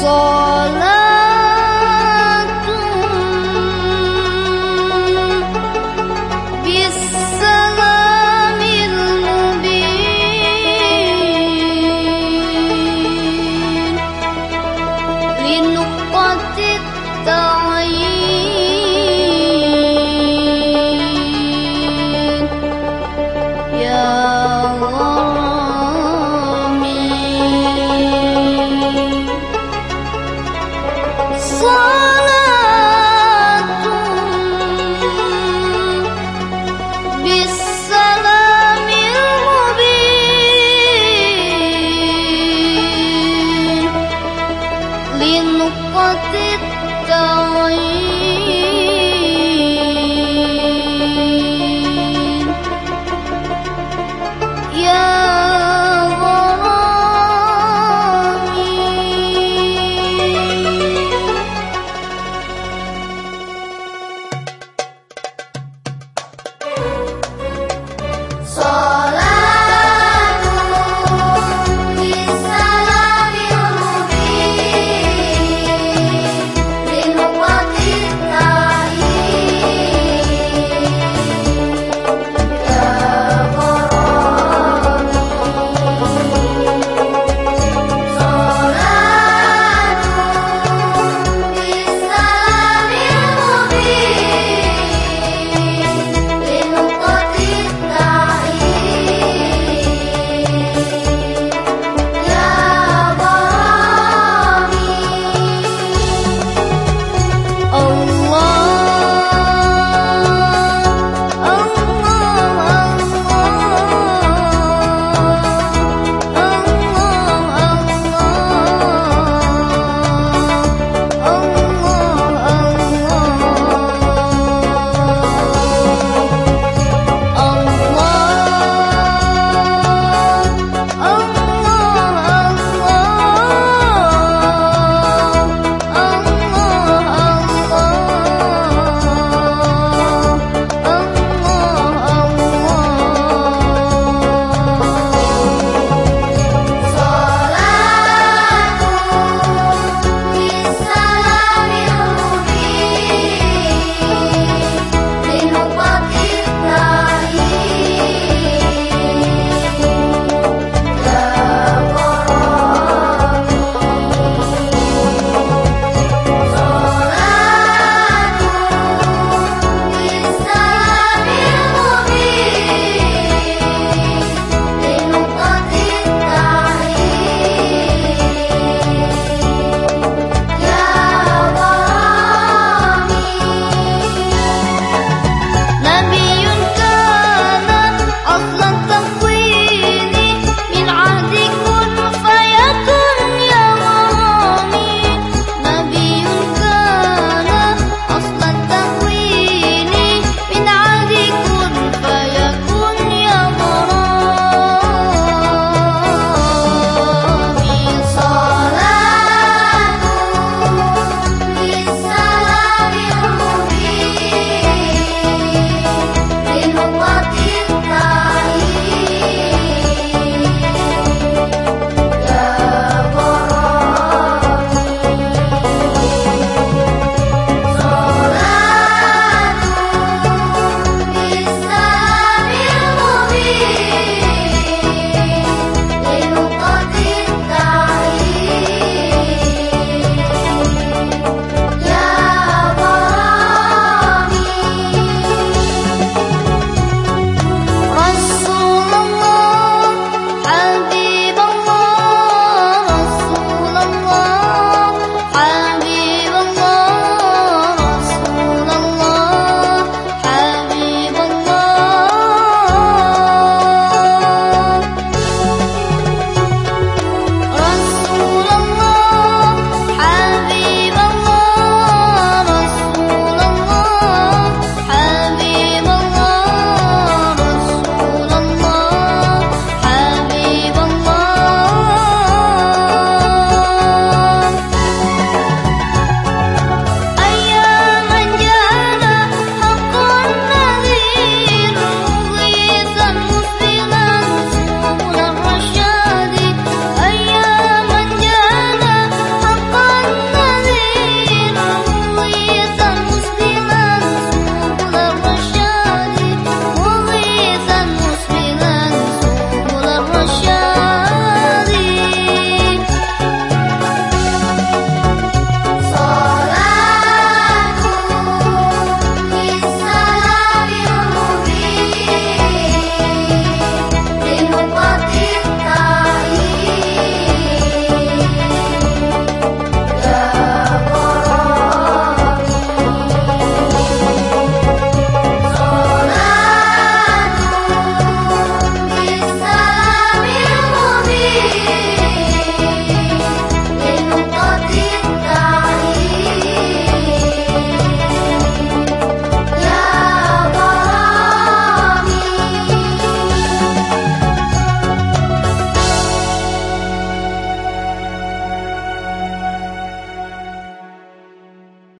山。is